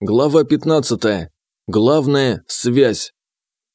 Глава 15. Главное – связь.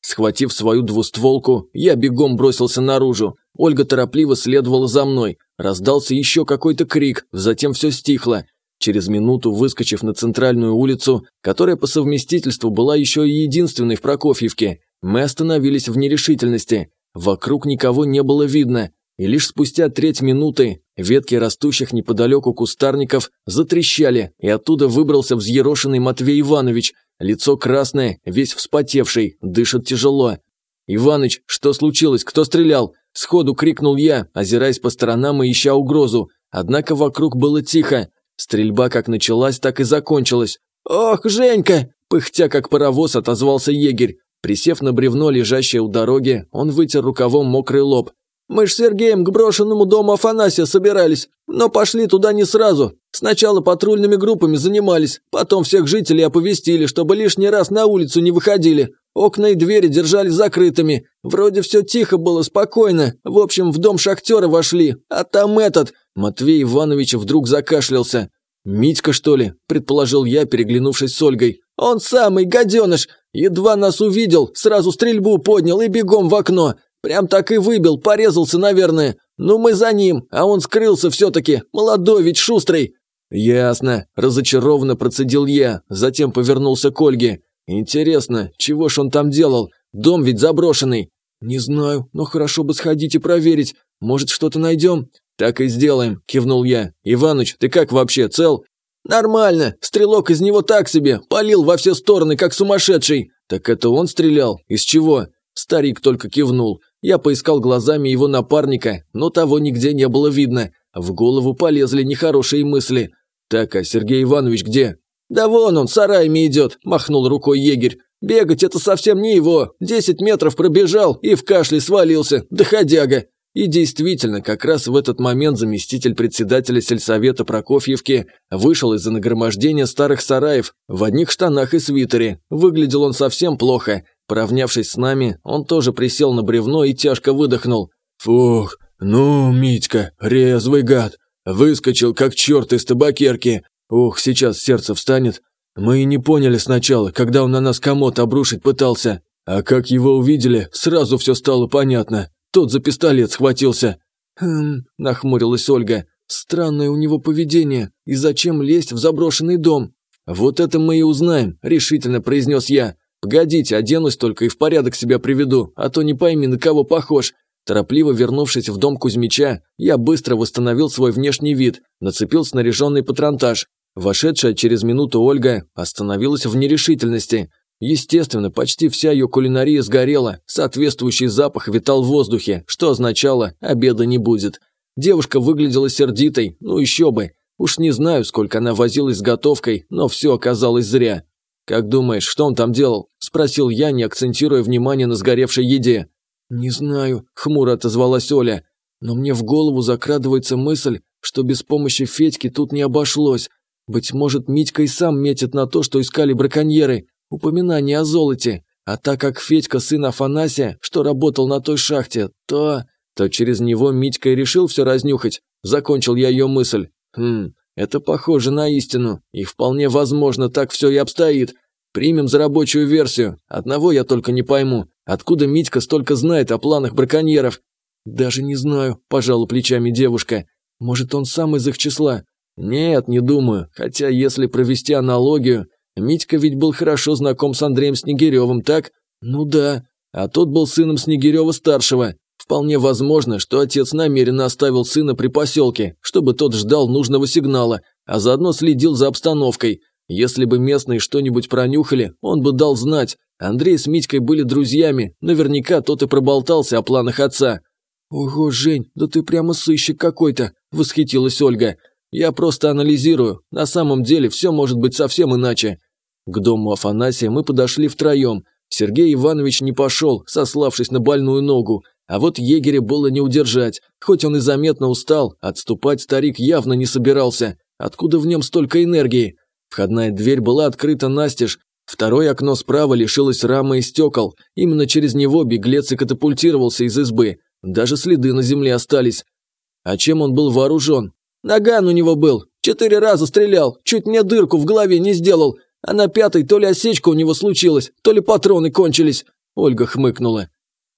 Схватив свою двустволку, я бегом бросился наружу. Ольга торопливо следовала за мной. Раздался еще какой-то крик, затем все стихло. Через минуту, выскочив на центральную улицу, которая по совместительству была еще и единственной в Прокофьевке, мы остановились в нерешительности. Вокруг никого не было видно, и лишь спустя треть минуты ветки растущих неподалеку кустарников затрещали, и оттуда выбрался взъерошенный Матвей Иванович, лицо красное, весь вспотевший, дышит тяжело. «Иваныч, что случилось? Кто стрелял?» Сходу крикнул я, озираясь по сторонам и ища угрозу. Однако вокруг было тихо. Стрельба как началась, так и закончилась. «Ох, Женька!» Пыхтя как паровоз отозвался егерь. Присев на бревно, лежащее у дороги, он вытер рукавом мокрый лоб. Мы ж с Сергеем к брошенному дому Афанасия собирались, но пошли туда не сразу. Сначала патрульными группами занимались, потом всех жителей оповестили, чтобы лишний раз на улицу не выходили. Окна и двери держали закрытыми. Вроде все тихо было, спокойно. В общем, в дом шахтера вошли, а там этот...» Матвей Иванович вдруг закашлялся. «Митька, что ли?» – предположил я, переглянувшись с Ольгой. «Он самый, гаденыш! Едва нас увидел, сразу стрельбу поднял и бегом в окно. Прям так и выбил, порезался, наверное. Ну мы за ним, а он скрылся все-таки. Молодой ведь шустрый. Ясно, разочарованно процедил я, затем повернулся к Ольге. Интересно, чего ж он там делал? Дом ведь заброшенный. Не знаю, но хорошо бы сходить и проверить. Может, что-то найдем? Так и сделаем, кивнул я. Иваныч, ты как вообще, цел? Нормально, стрелок из него так себе, палил во все стороны, как сумасшедший. Так это он стрелял? Из чего? Старик только кивнул. Я поискал глазами его напарника, но того нигде не было видно. В голову полезли нехорошие мысли. «Так, а Сергей Иванович где?» «Да вон он, сараями идет», – махнул рукой егерь. «Бегать это совсем не его. Десять метров пробежал и в кашле свалился. Доходяга». И действительно, как раз в этот момент заместитель председателя сельсовета Прокофьевки вышел из-за нагромождения старых сараев в одних штанах и свитере. Выглядел он совсем плохо, Поравнявшись с нами, он тоже присел на бревно и тяжко выдохнул. «Фух, ну, Митька, резвый гад, выскочил как черт из табакерки. Ух, сейчас сердце встанет. Мы и не поняли сначала, когда он на нас комод обрушить пытался. А как его увидели, сразу все стало понятно. Тот за пистолет схватился». «Хм», – нахмурилась Ольга. «Странное у него поведение. И зачем лезть в заброшенный дом?» «Вот это мы и узнаем», – решительно произнес я. «Погодите, оденусь только и в порядок себя приведу, а то не пойми, на кого похож». Торопливо вернувшись в дом Кузьмича, я быстро восстановил свой внешний вид, нацепил снаряженный патронтаж. Вошедшая через минуту Ольга остановилась в нерешительности. Естественно, почти вся ее кулинария сгорела, соответствующий запах витал в воздухе, что означало «обеда не будет». Девушка выглядела сердитой, ну еще бы. Уж не знаю, сколько она возилась с готовкой, но все оказалось зря. «Как думаешь, что он там делал?» – спросил я, не акцентируя внимание на сгоревшей еде. «Не знаю», – хмуро отозвалась Оля. «Но мне в голову закрадывается мысль, что без помощи Федьки тут не обошлось. Быть может, Митька и сам метит на то, что искали браконьеры. Упоминание о золоте. А так как Федька сын Афанасия, что работал на той шахте, то... То через него Митька и решил все разнюхать. Закончил я ее мысль. Хм, это похоже на истину, и вполне возможно так все и обстоит. Примем за рабочую версию. Одного я только не пойму. Откуда Митька столько знает о планах браконьеров? Даже не знаю, пожала плечами девушка. Может, он сам из их числа? Нет, не думаю. Хотя, если провести аналогию, Митька ведь был хорошо знаком с Андреем Снегиревым, так? Ну да. А тот был сыном Снегирева-старшего. Вполне возможно, что отец намеренно оставил сына при поселке, чтобы тот ждал нужного сигнала, а заодно следил за обстановкой. Если бы местные что-нибудь пронюхали, он бы дал знать. Андрей с Митькой были друзьями, наверняка тот и проболтался о планах отца. «Ого, Жень, да ты прямо сыщик какой-то», – восхитилась Ольга. «Я просто анализирую. На самом деле все может быть совсем иначе». К дому Афанасия мы подошли втроем. Сергей Иванович не пошел, сославшись на больную ногу, а вот егеря было не удержать. Хоть он и заметно устал, отступать старик явно не собирался. Откуда в нем столько энергии? Входная дверь была открыта настежь. Второе окно справа лишилось рамы и стекол. Именно через него беглец и катапультировался из избы. Даже следы на земле остались. А чем он был вооружен? Наган у него был. Четыре раза стрелял. Чуть мне дырку в голове не сделал. а на пятой то ли осечка у него случилась, то ли патроны кончились. Ольга хмыкнула.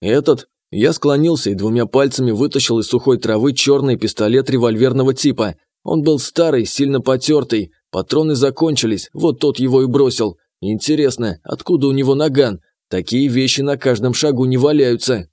Этот? Я склонился и двумя пальцами вытащил из сухой травы черный пистолет револьверного типа. Он был старый, сильно потертый, патроны закончились, вот тот его и бросил. Интересно, откуда у него наган? Такие вещи на каждом шагу не валяются.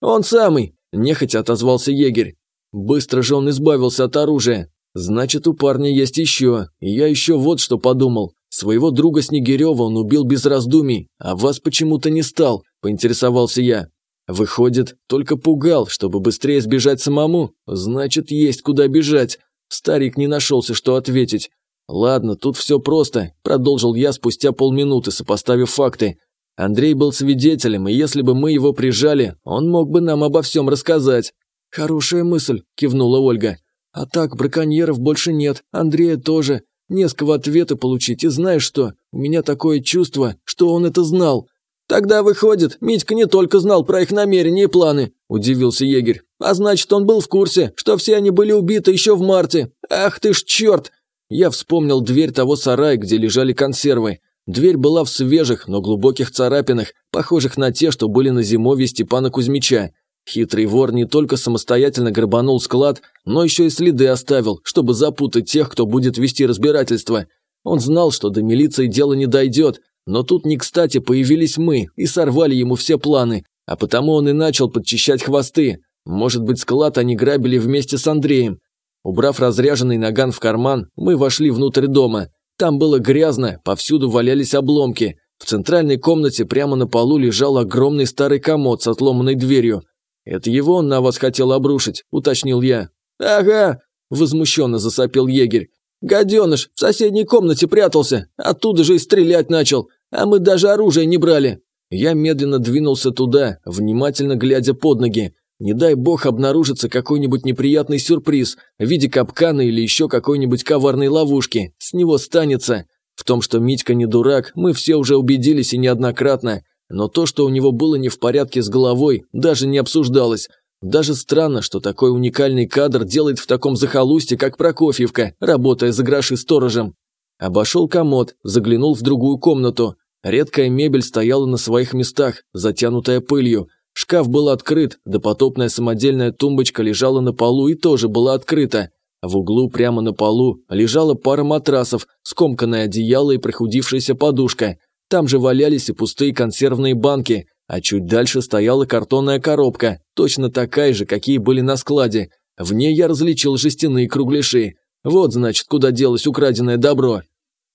Он самый, нехотя отозвался егерь. Быстро же он избавился от оружия. Значит, у парня есть еще. И я еще вот что подумал. Своего друга Снегирева он убил без раздумий, а вас почему-то не стал, поинтересовался я. Выходит, только пугал, чтобы быстрее сбежать самому. Значит, есть куда бежать. Старик не нашелся, что ответить. «Ладно, тут все просто», – продолжил я спустя полминуты, сопоставив факты. Андрей был свидетелем, и если бы мы его прижали, он мог бы нам обо всем рассказать. «Хорошая мысль», – кивнула Ольга. «А так, браконьеров больше нет, Андрея тоже. Не с кого ответы получить, и знаешь что, у меня такое чувство, что он это знал». «Тогда выходит, Митька не только знал про их намерения и планы», – удивился егерь. «А значит, он был в курсе, что все они были убиты еще в марте. Ах ты ж черт!» Я вспомнил дверь того сарая, где лежали консервы. Дверь была в свежих, но глубоких царапинах, похожих на те, что были на зимовье Степана Кузьмича. Хитрый вор не только самостоятельно грабанул склад, но еще и следы оставил, чтобы запутать тех, кто будет вести разбирательство. Он знал, что до милиции дело не дойдет, но тут не кстати появились мы и сорвали ему все планы, а потому он и начал подчищать хвосты. Может быть, склад они грабили вместе с Андреем. Убрав разряженный наган в карман, мы вошли внутрь дома. Там было грязно, повсюду валялись обломки. В центральной комнате прямо на полу лежал огромный старый комод с отломанной дверью. «Это его он на вас хотел обрушить», – уточнил я. «Ага», – возмущенно засопел егерь. «Гаденыш в соседней комнате прятался, оттуда же и стрелять начал, а мы даже оружие не брали». Я медленно двинулся туда, внимательно глядя под ноги. Не дай бог обнаружится какой-нибудь неприятный сюрприз в виде капкана или еще какой-нибудь коварной ловушки. С него станется. В том, что Митька не дурак, мы все уже убедились и неоднократно. Но то, что у него было не в порядке с головой, даже не обсуждалось. Даже странно, что такой уникальный кадр делает в таком захолустье, как Прокофьевка, работая за гроши сторожем. Обошел комод, заглянул в другую комнату. Редкая мебель стояла на своих местах, затянутая пылью. Шкаф был открыт, допотопная самодельная тумбочка лежала на полу и тоже была открыта. В углу прямо на полу лежала пара матрасов, скомканное одеяло и прохудившаяся подушка. Там же валялись и пустые консервные банки, а чуть дальше стояла картонная коробка, точно такая же, какие были на складе. В ней я различил жестяные кругляши. Вот, значит, куда делось украденное добро.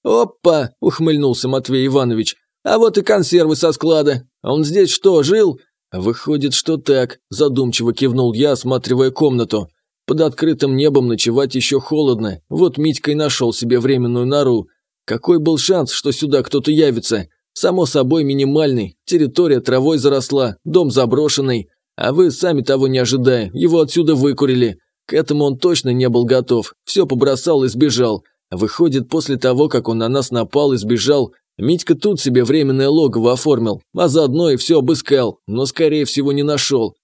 «Опа!» – ухмыльнулся Матвей Иванович. «А вот и консервы со склада. Он здесь что, жил?» «Выходит, что так», – задумчиво кивнул я, осматривая комнату. «Под открытым небом ночевать еще холодно, вот Митька и нашел себе временную нору. Какой был шанс, что сюда кто-то явится? Само собой минимальный, территория травой заросла, дом заброшенный. А вы, сами того не ожидая, его отсюда выкурили. К этому он точно не был готов, все побросал и сбежал. Выходит, после того, как он на нас напал и сбежал, Митька тут себе временное логово оформил, а заодно и все обыскал, но, скорее всего, не нашел.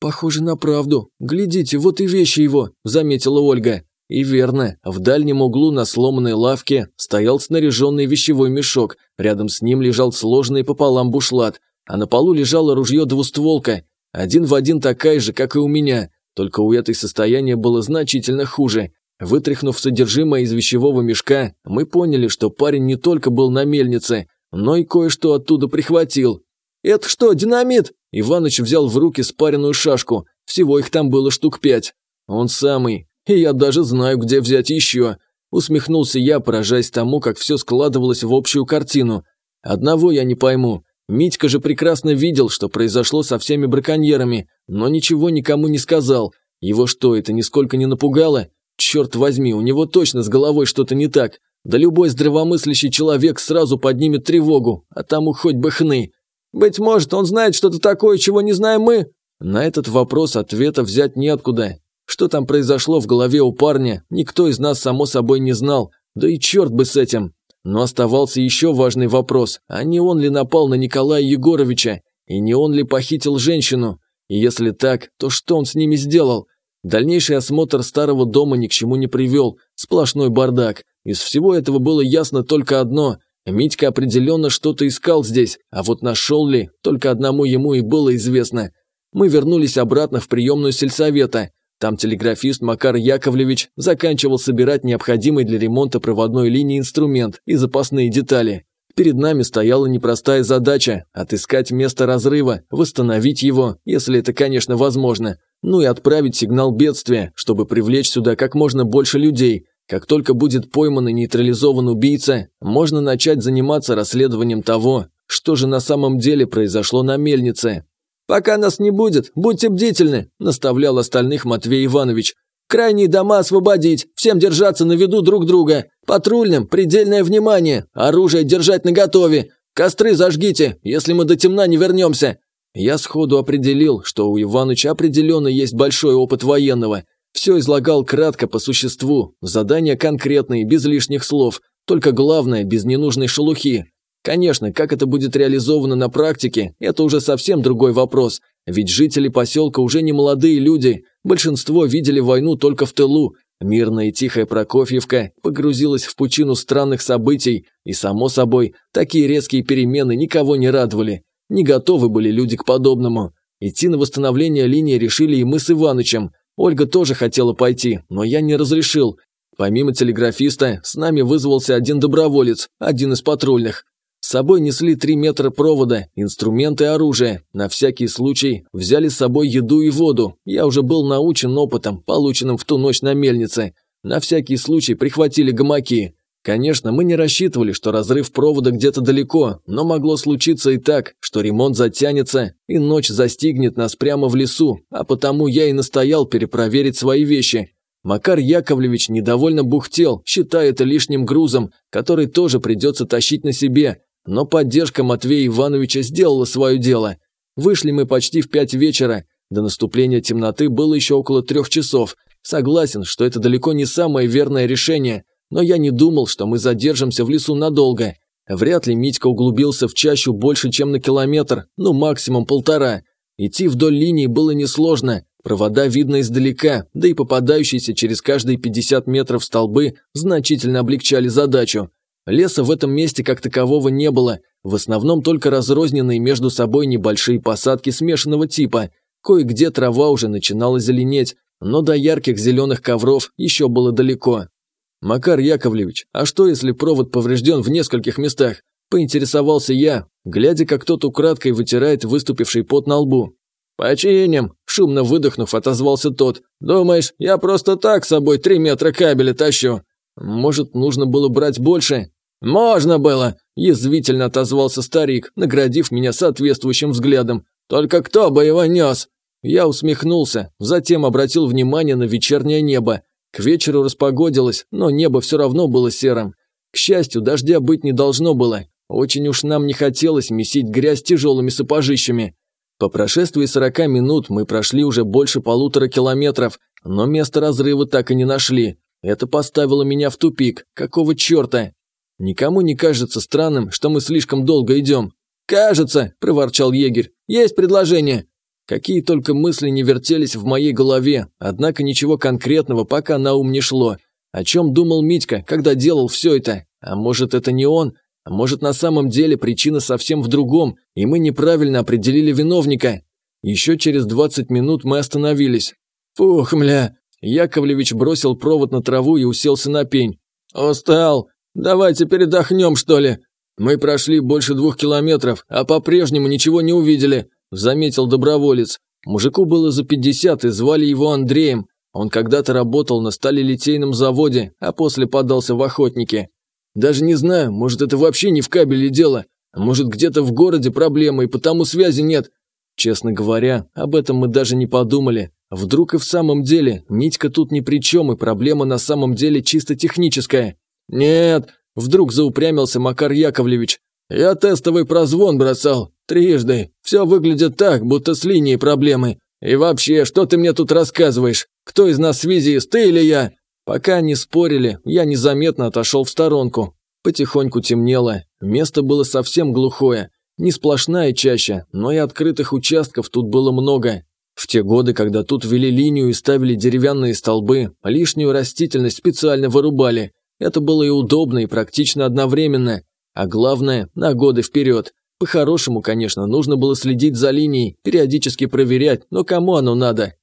«Похоже на правду. Глядите, вот и вещи его», – заметила Ольга. И верно, в дальнем углу на сломанной лавке стоял снаряженный вещевой мешок, рядом с ним лежал сложный пополам бушлат, а на полу лежало ружье двустволка, один в один такая же, как и у меня, только у этой состояние было значительно хуже. Вытряхнув содержимое из вещевого мешка, мы поняли, что парень не только был на мельнице, но и кое-что оттуда прихватил. «Это что, динамит?» Иваныч взял в руки спаренную шашку, всего их там было штук пять. «Он самый, и я даже знаю, где взять еще», усмехнулся я, поражаясь тому, как все складывалось в общую картину. «Одного я не пойму. Митька же прекрасно видел, что произошло со всеми браконьерами, но ничего никому не сказал. Его что, это нисколько не напугало?» Черт возьми, у него точно с головой что-то не так. Да любой здравомыслящий человек сразу поднимет тревогу, а тому хоть бы хны. Быть может, он знает что-то такое, чего не знаем мы? На этот вопрос ответа взять неоткуда. Что там произошло в голове у парня, никто из нас, само собой, не знал. Да и черт бы с этим. Но оставался еще важный вопрос, а не он ли напал на Николая Егоровича? И не он ли похитил женщину? И если так, то что он с ними сделал? Дальнейший осмотр старого дома ни к чему не привел, сплошной бардак. Из всего этого было ясно только одно – Митька определенно что-то искал здесь, а вот нашел ли, только одному ему и было известно. Мы вернулись обратно в приемную сельсовета. Там телеграфист Макар Яковлевич заканчивал собирать необходимый для ремонта проводной линии инструмент и запасные детали. Перед нами стояла непростая задача – отыскать место разрыва, восстановить его, если это, конечно, возможно, ну и отправить сигнал бедствия, чтобы привлечь сюда как можно больше людей. Как только будет пойман и нейтрализован убийца, можно начать заниматься расследованием того, что же на самом деле произошло на мельнице. «Пока нас не будет, будьте бдительны», – наставлял остальных Матвей Иванович. «Крайние дома освободить, всем держаться на виду друг друга, патрульным предельное внимание, оружие держать наготове, костры зажгите, если мы до темна не вернемся». Я сходу определил, что у Иваныча определенно есть большой опыт военного. Все излагал кратко по существу, задания конкретные, без лишних слов, только главное, без ненужной шелухи. Конечно, как это будет реализовано на практике, это уже совсем другой вопрос, ведь жители поселка уже не молодые люди, большинство видели войну только в тылу, Мирная и тихая Прокофьевка погрузилась в пучину странных событий, и, само собой, такие резкие перемены никого не радовали. Не готовы были люди к подобному. Идти на восстановление линии решили и мы с Иванычем. Ольга тоже хотела пойти, но я не разрешил. Помимо телеграфиста, с нами вызвался один доброволец, один из патрульных. С собой несли три метра провода, инструменты и оружие. На всякий случай взяли с собой еду и воду. Я уже был научен опытом, полученным в ту ночь на мельнице. На всякий случай прихватили гамаки. Конечно, мы не рассчитывали, что разрыв провода где-то далеко, но могло случиться и так, что ремонт затянется, и ночь застигнет нас прямо в лесу, а потому я и настоял перепроверить свои вещи. Макар Яковлевич недовольно бухтел, считая это лишним грузом, который тоже придется тащить на себе, но поддержка Матвея Ивановича сделала свое дело. Вышли мы почти в пять вечера. До наступления темноты было еще около трех часов. Согласен, что это далеко не самое верное решение, но я не думал, что мы задержимся в лесу надолго. Вряд ли Митька углубился в чащу больше, чем на километр, ну максимум полтора. Идти вдоль линии было несложно, провода видно издалека, да и попадающиеся через каждые 50 метров столбы значительно облегчали задачу. Леса в этом месте как такового не было, в основном только разрозненные между собой небольшие посадки смешанного типа. Кое-где трава уже начинала зеленеть, но до ярких зеленых ковров еще было далеко. «Макар Яковлевич, а что, если провод поврежден в нескольких местах?» – поинтересовался я, глядя, как тот украдкой вытирает выступивший пот на лбу. «Починим!» – шумно выдохнув, отозвался тот. «Думаешь, я просто так с собой три метра кабеля тащу?» «Может, нужно было брать больше?» «Можно было!» – язвительно отозвался старик, наградив меня соответствующим взглядом. «Только кто бы его нес?» Я усмехнулся, затем обратил внимание на вечернее небо. К вечеру распогодилось, но небо все равно было серым. К счастью, дождя быть не должно было. Очень уж нам не хотелось месить грязь тяжелыми сапожищами. По прошествии сорока минут мы прошли уже больше полутора километров, но место разрыва так и не нашли. Это поставило меня в тупик. Какого черта? Никому не кажется странным, что мы слишком долго идем. «Кажется», – проворчал егерь, – «есть предложение». Какие только мысли не вертелись в моей голове, однако ничего конкретного пока на ум не шло. О чем думал Митька, когда делал все это? А может, это не он? А может, на самом деле причина совсем в другом, и мы неправильно определили виновника? Еще через 20 минут мы остановились. «Фух, мля!» Яковлевич бросил провод на траву и уселся на пень. «Устал! Давайте передохнем, что ли. Мы прошли больше двух километров, а по-прежнему ничего не увидели», – заметил доброволец. Мужику было за пятьдесят и звали его Андреем. Он когда-то работал на сталелитейном заводе, а после подался в охотники. Даже не знаю, может это вообще не в кабеле дело, а может где-то в городе проблема и потому связи нет. Честно говоря, об этом мы даже не подумали. Вдруг и в самом деле, нитька тут ни при чем, и проблема на самом деле чисто техническая. «Нет», – вдруг заупрямился Макар Яковлевич. «Я тестовый прозвон бросал. Трижды. Все выглядит так, будто с линией проблемы. И вообще, что ты мне тут рассказываешь? Кто из нас связист, ты или я?» Пока они спорили, я незаметно отошел в сторонку. Потихоньку темнело. Место было совсем глухое. Не сплошная чаща, но и открытых участков тут было много. В те годы, когда тут вели линию и ставили деревянные столбы, лишнюю растительность специально вырубали, это было и удобно, и практично одновременно. А главное, на годы вперед. По-хорошему, конечно, нужно было следить за линией, периодически проверять, но кому оно надо?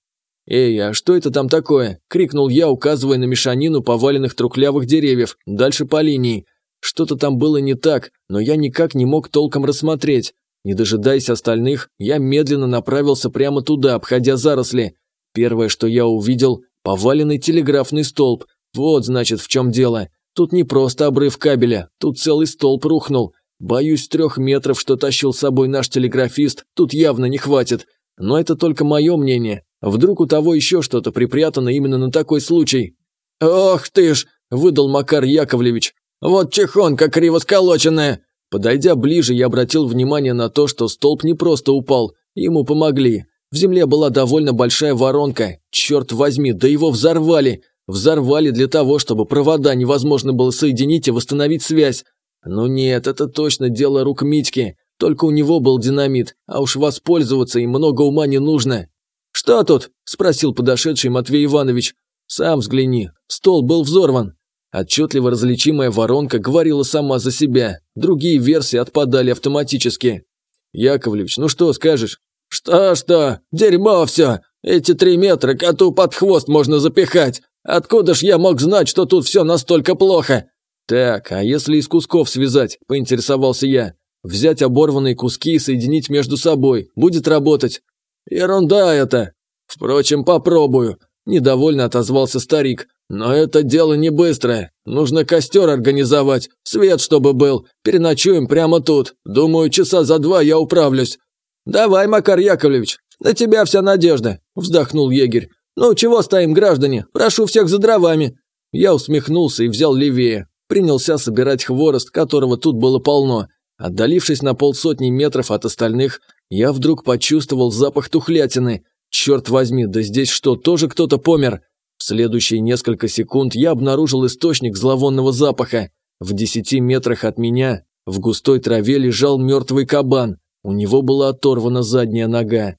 «Эй, а что это там такое?» – крикнул я, указывая на мешанину поваленных трухлявых деревьев, дальше по линии. Что-то там было не так, но я никак не мог толком рассмотреть. Не дожидаясь остальных, я медленно направился прямо туда, обходя заросли. Первое, что я увидел – поваленный телеграфный столб. Вот, значит, в чем дело. Тут не просто обрыв кабеля, тут целый столб рухнул. Боюсь, трех метров, что тащил с собой наш телеграфист, тут явно не хватит. Но это только мое мнение. Вдруг у того еще что-то припрятано именно на такой случай. «Ох ты ж!» – выдал Макар Яковлевич. «Вот чехонка криво сколоченная!» Подойдя ближе, я обратил внимание на то, что столб не просто упал, ему помогли. В земле была довольно большая воронка. Черт возьми, да его взорвали. Взорвали для того, чтобы провода невозможно было соединить и восстановить связь. Ну нет, это точно дело рук Митьки. Только у него был динамит, а уж воспользоваться им много ума не нужно. «Что тут?» – спросил подошедший Матвей Иванович. «Сам взгляни. Стол был взорван». Отчетливо различимая воронка говорила сама за себя. Другие версии отпадали автоматически. «Яковлевич, ну что скажешь?» «Что-что? Дерьмо все! Эти три метра коту под хвост можно запихать! Откуда ж я мог знать, что тут все настолько плохо?» «Так, а если из кусков связать?» – поинтересовался я. «Взять оборванные куски и соединить между собой. Будет работать». «Ерунда это!» «Впрочем, попробую», – недовольно отозвался старик. «Но это дело не быстрое. Нужно костер организовать, свет чтобы был. Переночуем прямо тут. Думаю, часа за два я управлюсь». «Давай, Макар Яковлевич, на тебя вся надежда», – вздохнул егерь. «Ну, чего стоим, граждане? Прошу всех за дровами». Я усмехнулся и взял левее. Принялся собирать хворост, которого тут было полно. Отдалившись на полсотни метров от остальных, я вдруг почувствовал запах тухлятины. Черт возьми, да здесь что, тоже кто-то помер? В следующие несколько секунд я обнаружил источник зловонного запаха. В десяти метрах от меня в густой траве лежал мертвый кабан. У него была оторвана задняя нога.